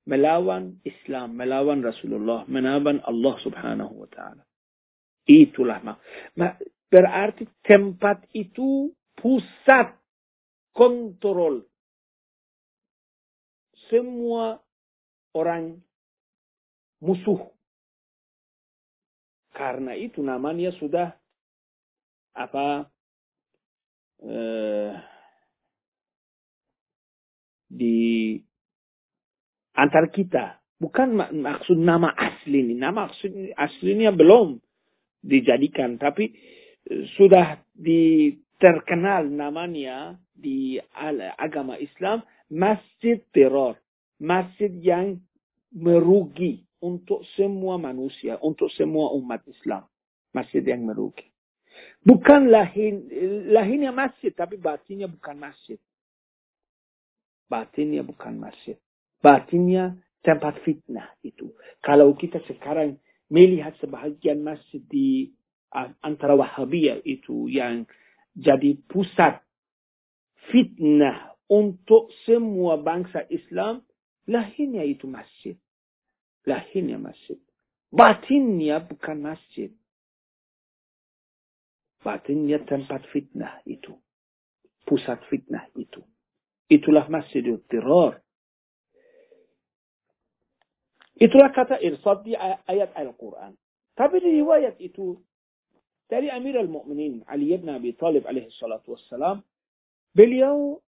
melawan Islam, melawan Rasulullah, melawan Allah subhanahu wa ta'ala. Itulah mak. Berarti tempat itu pusat kontrol semua orang musuh. Karena itu namanya sudah apa eh, di antar kita. Bukan maksud nama asli ini. Nama asli, aslinya belum dijadikan, tapi eh, sudah diterkenal namanya di agama Islam masjid teror, masjid yang merugi untuk semua manusia, untuk semua umat Islam, masjid yang merugi. Bukan lahin, lahirnya masjid, tapi batinnya bukan masjid. Batinnya bukan masjid. Batinnya tempat fitnah itu. Kalau kita sekarang melihat sebahagian masjid di antara Wahabiyah itu yang jadi pusat fitnah untuk semua bangsa Islam, lahirnya itu masjid. Lahirnya masjid. Batinnya bukan masjid. Batinnya tempat fitnah itu. Pusat fitnah itu. Itulah masjid teror. Itulah kata irsad di ayat Al-Quran. Tapi di riwayat itu, dari Amir al-Mu'minin Ali ibn Abi Talib alaihi salatu wassalam, beliau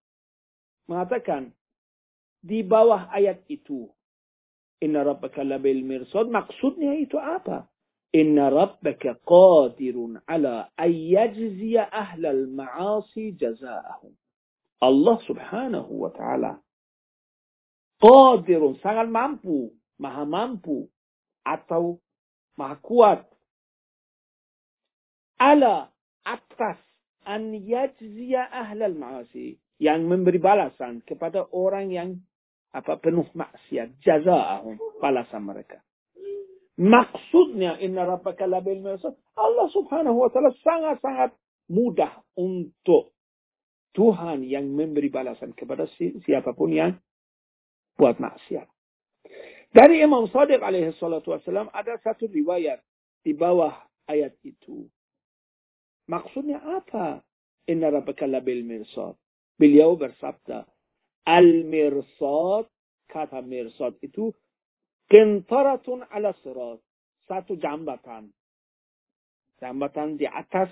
mengatakan, di bawah ayat itu, Inna rabbaka labil mirsad, maksudnya itu apa? Inna rabbaka qadirun ala ayyajziya ahlal ma'asi jaza'ahum. Allah subhanahu wa ta'ala qadirun, sangat mampu maha mampu atau maha kuat ala atas an yajziya ahlal ma'asi yang memberi balasan kepada orang yang apa penuh maksiat jazaahum balasan mereka maksudnya inna rabbaka labil Allah subhanahu wa ta'ala sangat-sangat mudah untuk Tuhan yang memberi balasan kepada siapa pun yang buat maksiat dari Imam Sadiq alaihi salatu wasallam ada satu riwayat di bawah ayat itu. Maksudnya apa? Inna rabbaka labil mirsad. Beliau bersabda, al-mirsad, kata mirsad itu, kentaratun ala sirat. Satu jambatan. Jambatan di atas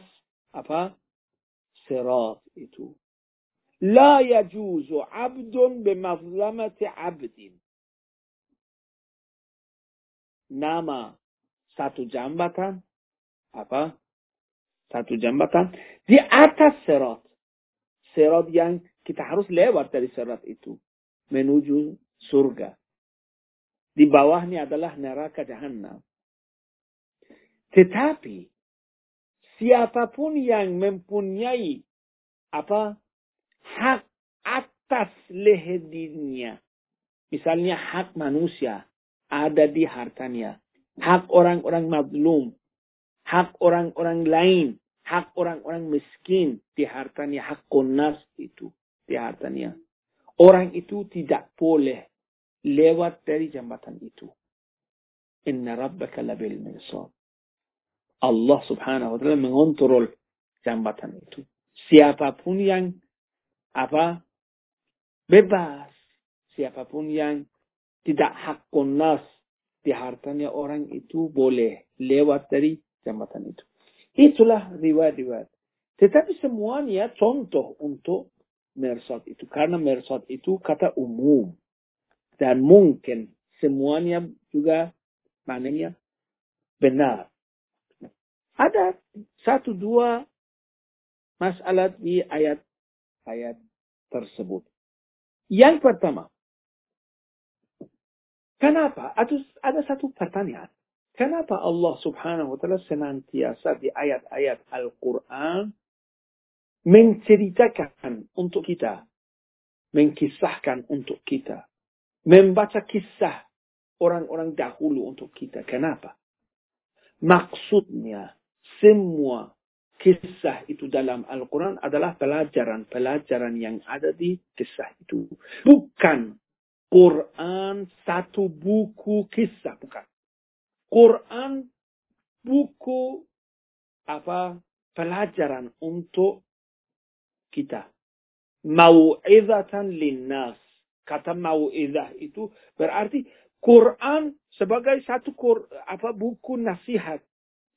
apa? Sirat itu. La yajuzu abdun bimazlamati abdin. Nama satu jambatan apa? Satu jambatan di atas serat. Serat yang kita harus lewat dari serat itu menuju surga. Di bawahnya adalah neraka jahanam. Tetapi siapa pun yang mempunyai apa hak atas leher dirinya, misalnya hak manusia ada di hartanya, hak orang-orang mazlum, hak orang-orang lain, hak orang-orang miskin di hartanya, hak konas itu di hartanya. Orang itu tidak boleh lewat dari jambatan itu. Inna rabbaka labil mirsad. Allah subhanahu wa ta'ala mengontrol jambatan itu. Siapa pun yang apa bebas, siapa pun yang tidak hak konas di hartanya orang itu boleh lewat dari jambatan itu. Itulah riwayat-riwayat. Tetapi semuanya contoh untuk mersat itu. Karena mersat itu kata umum. Dan mungkin semuanya juga maknanya benar. Ada satu dua masalah di ayat-ayat tersebut. Yang pertama, kenapa? Ada satu pertanyaan. Kenapa Allah subhanahu wa ta'ala senantiasa di ayat-ayat Al-Quran menceritakan untuk kita, mengkisahkan untuk kita, membaca kisah orang-orang dahulu untuk kita. Kenapa? Maksudnya semua kisah itu dalam Al-Quran adalah pelajaran-pelajaran yang ada di kisah itu. Bukan Quran satu buku kisah, bukan. Quran buku apa pelajaran untuk kita. Mau'izatan linnas. Kata mau'izah itu berarti Quran sebagai satu apa buku nasihat,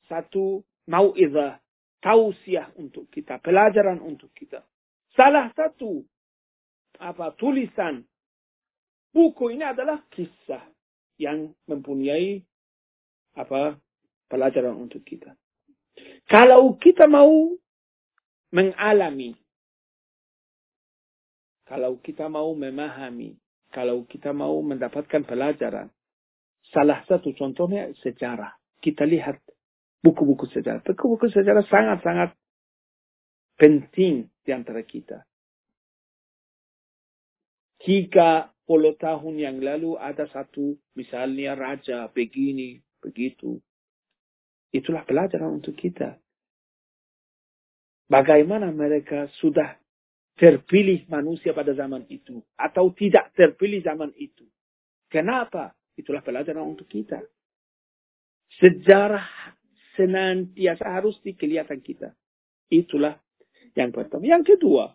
satu mau'izah, tausiah untuk kita, pelajaran untuk kita. Salah satu apa tulisan buku ini adalah kisah yang mempunyai apa pelajaran untuk kita. Kalau kita mau mengalami, kalau kita mau memahami, kalau kita mau mendapatkan pelajaran, salah satu contohnya sejarah. Kita lihat buku-buku sejarah. Buku-buku sejarah sangat-sangat penting di antara kita. Tiga puluh tahun yang lalu ada satu misalnya raja begini, begitu. Itulah pelajaran untuk kita. Bagaimana mereka sudah terpilih manusia pada zaman itu atau tidak terpilih zaman itu. Kenapa? Itulah pelajaran untuk kita. Sejarah senantiasa harus dikelihatan kita. Itulah yang pertama. Yang kedua,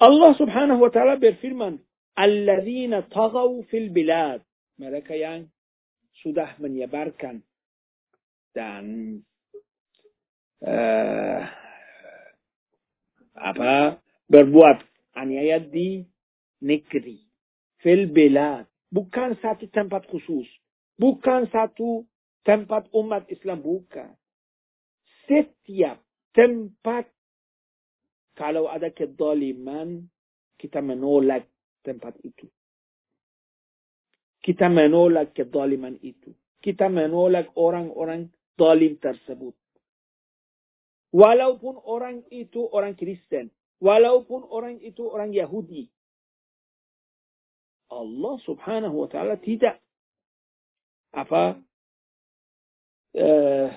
Allah subhanahu wa ta'ala berfirman, Alladzina tagaw fil bilad. Mereka yang sudah menyebarkan dan uh, apa berbuat aniaya di negeri fil bukan satu tempat khusus bukan satu tempat umat Islam bukan setiap tempat kalau ada kedoliman kita menolak tempat itu kita menolak kezaliman itu. Kita menolak orang-orang zalim tersebut. Walaupun orang itu orang Kristen. Walaupun orang itu orang Yahudi. Allah subhanahu wa ta'ala tidak apa uh,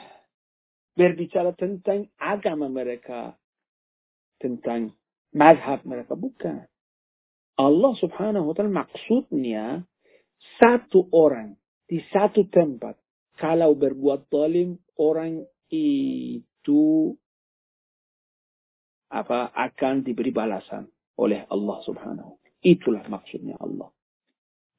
berbicara tentang agama mereka. Tentang mazhab mereka. Bukan. Allah subhanahu wa ta'ala maksudnya satu orang di satu tempat kalau berbuat zalim orang itu apa akan diberi balasan oleh Allah Subhanahu. Itulah maksudnya Allah.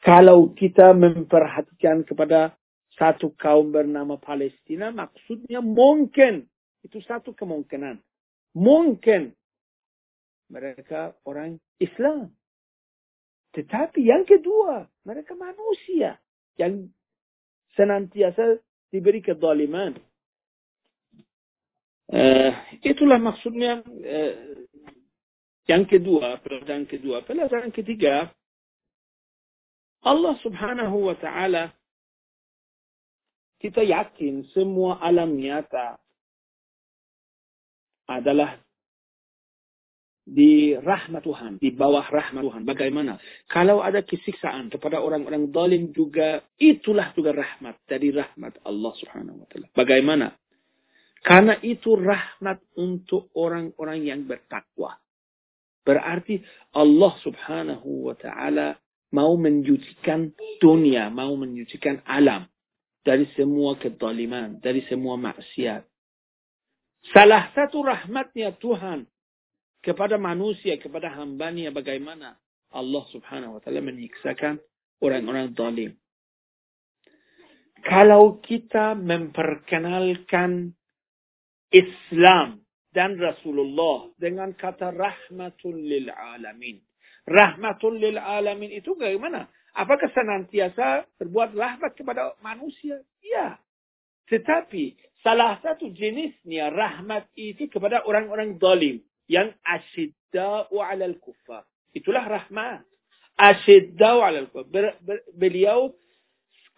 Kalau kita memperhatikan kepada satu kaum bernama Palestina, maksudnya mungkin itu satu kemungkinan. Mungkin mereka orang Islam. Tetapi yang kedua, mereka manusia yang senantiasa diberi kezaliman. Uh, itulah maksudnya uh, yang kedua, pelajaran kedua. Pelajaran ketiga, Allah subhanahu wa ta'ala kita yakin semua alam nyata adalah di rahmat Tuhan, di bawah rahmat Tuhan. Bagaimana? Kalau ada kesiksaan kepada orang-orang zalim juga, itulah juga rahmat dari rahmat Allah Subhanahu wa taala. Bagaimana? Karena itu rahmat untuk orang-orang yang bertakwa. Berarti Allah subhanahu wa ta'ala mau menyucikan dunia, mau menyucikan alam dari semua kezaliman, dari semua maksiat. Salah satu rahmatnya Tuhan kepada manusia, kepada hambanya bagaimana Allah subhanahu wa ta'ala menyiksakan orang-orang zalim. Kalau kita memperkenalkan Islam dan Rasulullah dengan kata rahmatul lil alamin. Rahmatul lil alamin itu bagaimana? Apakah senantiasa berbuat rahmat kepada manusia? Ya. Tetapi salah satu jenisnya rahmat itu kepada orang-orang zalim yang asyidda'u 'alal kuffar. Itulah rahmat. Asyidda'u 'alal kuffar. Beliau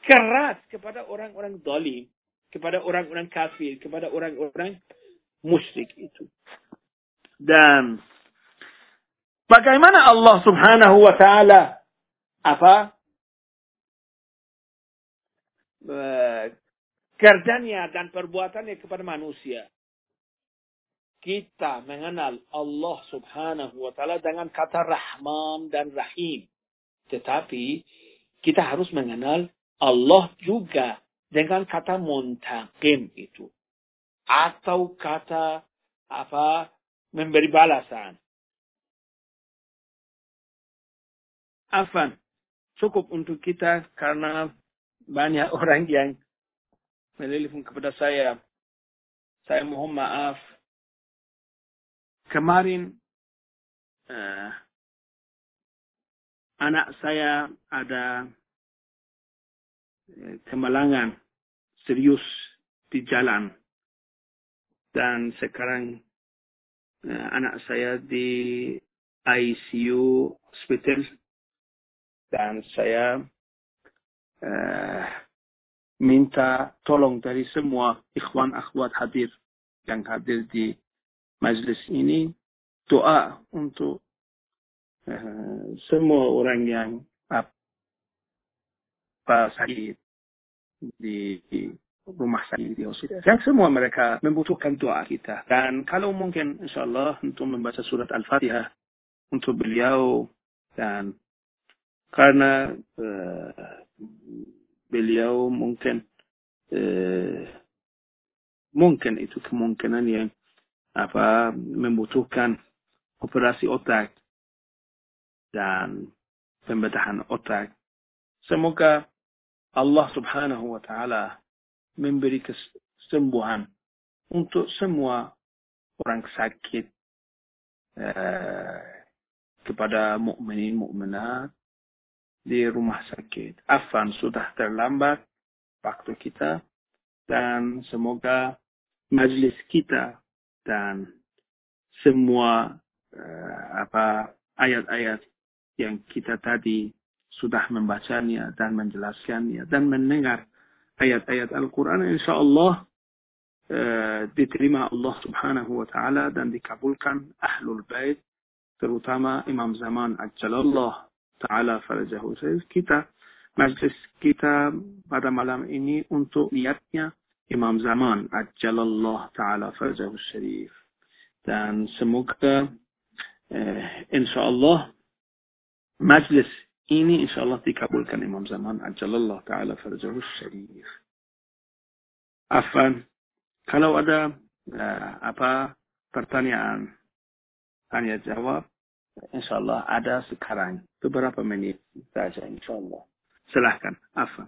keras kepada orang-orang zalim kepada orang-orang kafir, kepada orang-orang musyrik itu. Dan bagaimana Allah Subhanahu wa taala apa kerjanya dan perbuatannya kepada manusia. Kita mengenal Allah Subhanahu wa taala dengan kata Rahman dan Rahim. Tetapi kita harus mengenal Allah juga dengan kata muntakim itu. Atau kata apa memberi balasan. Afan, cukup untuk kita karena banyak *laughs* orang yang menelpon kepada saya. Saya mohon maaf. Kemarin uh, anak saya ada kemalangan serius di jalan. Dan sekarang uh, anak saya di ICU hospital dan saya uh, minta tolong dari semua ikhwan akhwat hadir yang hadir di majlis ini doa untuk uh, semua orang yang apa sakit di, di rumah sakit di hospital. Yang semua mereka membutuhkan doa kita. Dan kalau mungkin insya Allah untuk membaca surat Al-Fatihah untuk beliau dan karena uh, beliau mungkin uh, mungkin itu kemungkinan yang apa membutuhkan operasi otak dan pembedahan otak. Semoga Allah subhanahu wa ta'ala memberi kesembuhan untuk semua orang sakit uh, kepada mukminin mukminat di rumah sakit. Afan sudah terlambat waktu kita dan semoga majlis kita dan semua uh, apa ayat-ayat yang kita tadi sudah membacanya dan menjelaskannya dan mendengar ayat-ayat Al-Quran insya Allah uh, diterima Allah subhanahu wa ta'ala dan dikabulkan ahlul bait terutama Imam Zaman Ajalallah ta'ala farajahu. Kita majlis kita pada malam ini untuk niatnya Imam Zaman Ajalallah ta'ala farajahu syarif dan semoga uh, insya Allah majlis ini insya Allah dikabulkan Imam Zaman ajalallah ta'ala farjahu syarif. Afan, kalau ada uh, apa pertanyaan, tanya jawab, insyaAllah ada sekarang. Beberapa menit saja insyaAllah. Silahkan, Afan.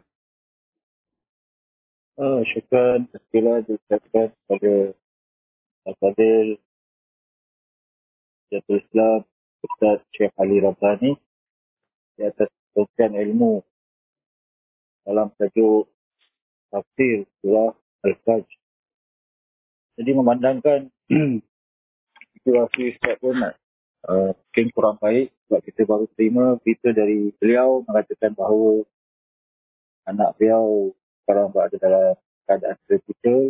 Oh, syukran. Terima diucapkan kepada Al-Fadil Jatul Islam Ustaz Syekh Ali Rabbani di atas kongsian ilmu dalam tajuk tafsir surah Al-Fajr. Jadi memandangkan *clears throat* situasi Ustaz pun uh, mungkin kurang baik sebab kita baru terima berita dari beliau mengatakan bahawa anak beliau sekarang berada dalam keadaan kritikal.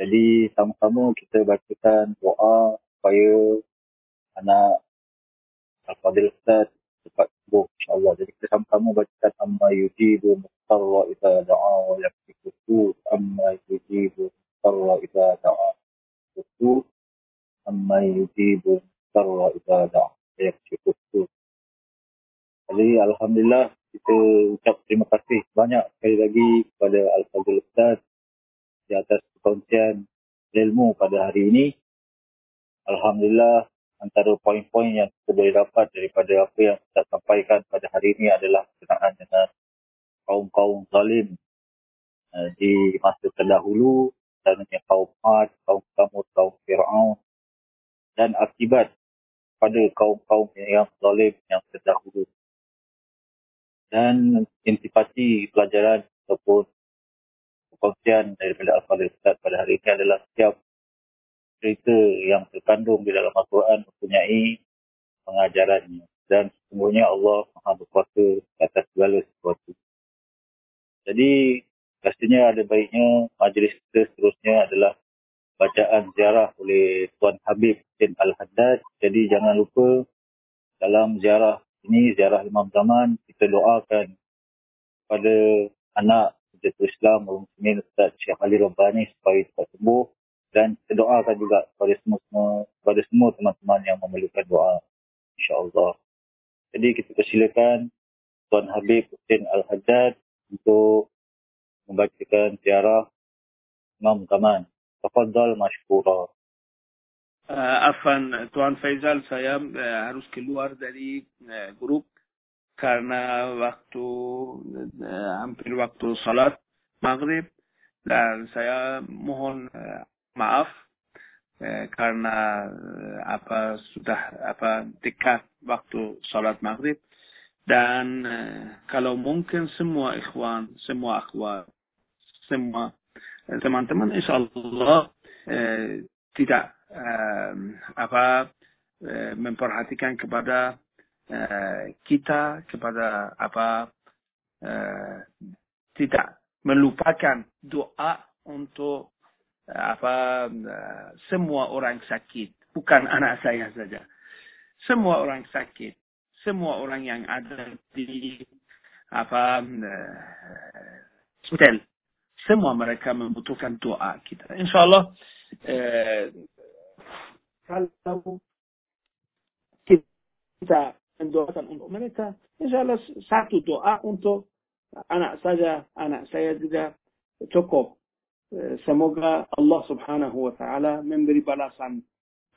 Jadi sama-sama kita bacakan doa supaya anak Al-Fadil Ustaz cepat sembuh insyaAllah. Jadi kita sama-sama bacakan amma yujibu muhtarra idha da'a wa yaktifutu amma yujibu muhtarra idha da'a yaktifutu amma yujibu muhtarra idha da'a yaktifutu. Jadi Alhamdulillah kita ucap terima kasih banyak sekali lagi kepada Al-Fadil Ustaz di atas perkongsian ilmu pada hari ini. Alhamdulillah antara poin-poin yang kita boleh dapat daripada apa yang kita sampaikan pada hari ini adalah berkenaan dengan kaum-kaum zalim uh, di masa terdahulu dan kaum Ad, kaum Samud, kaum Fir'aun dan akibat pada kaum-kaum yang zalim yang terdahulu. Dan intipati pelajaran ataupun perkongsian daripada Ustaz pada hari ini adalah setiap cerita yang terkandung di dalam Al-Quran mempunyai pengajarannya. Dan sesungguhnya Allah Maha Berkuasa atas segala sesuatu. Jadi, pastinya ada baiknya majlis kita seterusnya adalah bacaan ziarah oleh Tuan Habib bin Al-Haddad. Jadi, jangan lupa dalam ziarah ini, ziarah Imam Zaman, kita doakan pada anak Jatuh Islam, Muslimin Ustaz Syekh Ali Rabbani supaya cepat sembuh dan doakan juga kepada semua, semua kepada semua teman-teman yang memerlukan doa insyaallah. Jadi kita persilakan Tuan Habib Hussein Al-Haddad untuk membacakan ziarah Imam Zaman tafadhal mashkura uh, Afan Tuan Faizal saya uh, harus keluar dari uh, grup karena waktu uh, hampir waktu salat maghrib. Dan saya mohon uh, maaf eh, karena eh, apa sudah apa dekat waktu salat maghrib. Dan eh, kalau mungkin semua ikhwan semua akhwat semua teman-teman insyaallah eh, tidak eh, apa eh, memperhatikan kepada eh, kita kepada apa eh, tidak melupakan doa untuk apa semua orang sakit, bukan anak saya saja. Semua orang sakit, semua orang yang ada di apa hotel, semua mereka membutuhkan doa kita. Insyaallah eh, kalau kita mendoakan untuk mereka, insyaallah satu doa untuk anak saja, anak saya juga cukup semoga Allah Subhanahu wa taala memberi balasan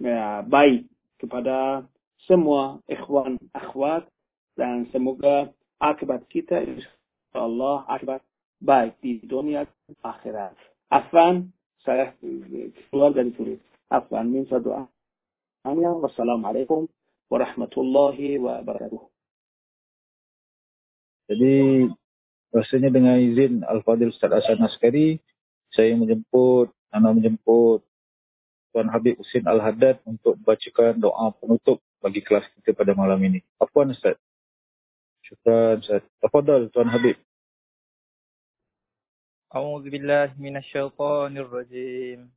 ya, baik kepada semua ikhwan akhwat dan semoga akibat kita insyaallah akibat baik di dunia akhirat. Afan saya keluar dari sini. Afan minta doa. Wassalamualaikum warahmatullahi wabarakatuh. Jadi rasanya dengan izin Al-Fadil Ustaz Hasan Askari saya menjemput, anak menjemput Tuan Habib Husin Al-Haddad untuk bacakan doa penutup bagi kelas kita pada malam ini. Apuan Ustaz. Syukran Ustaz. Tafadal Tuan Habib. A'udzu billahi minasyaitonir rajim.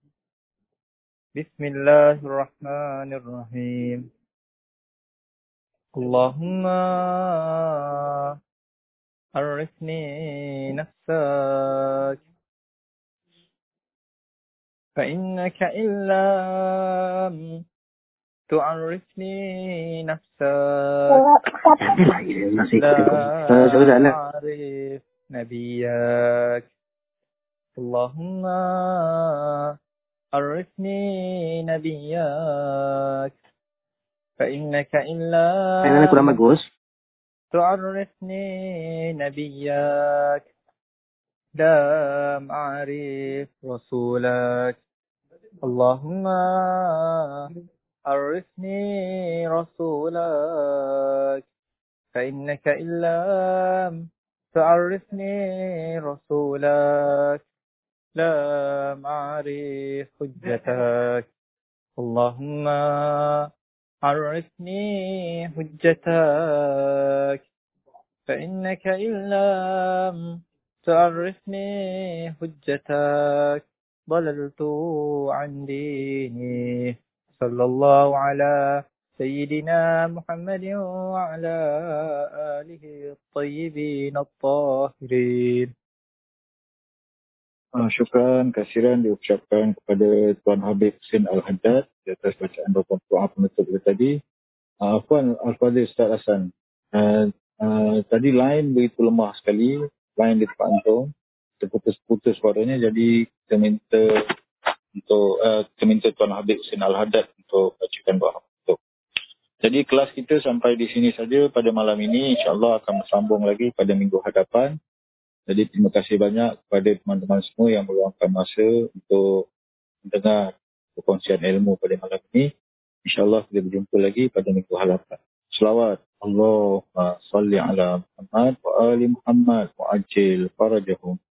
Bismillahirrahmanirrahim. Allahumma arifni nafsak فإنك إن لم تعرفني نفسك لا أعرف نبيك اللهم عرفني نبيك فإنك إلا. تعرفني نبيك لم أعرف رسولك اللهم عرفني رسولك فإنك إن لم تعرفني رسولك لم أعرف حجتك. اللهم عرفني حجتك فإنك إن لم تعرفني حجتك. ضللت عن ديني صلى الله على سيدنا محمد وعلى آله الطيبين الطاهرين Uh, syukran kasiran diucapkan kepada Tuan Habib Hussein Al-Haddad di atas bacaan beberapa doa penutup kita tadi. Uh, Afwan Al-Fadhil Ustaz Hassan. Uh, uh, tadi line begitu lemah sekali. Line di tempat antum. Terputus-putus suaranya. Jadi kita minta untuk uh, kita minta Tuan Habib Hussein Al-Haddad untuk bacakan doa penutup. Jadi kelas kita sampai di sini saja pada malam ini. InsyaAllah akan bersambung lagi pada minggu hadapan. Jadi terima kasih banyak kepada teman-teman semua yang meluangkan masa untuk mendengar perkongsian ilmu pada malam ini. InsyaAllah kita berjumpa lagi pada minggu hadapan. Selawat. Allahumma salli ala Muhammad wa ali Muhammad wa ajil farajahum.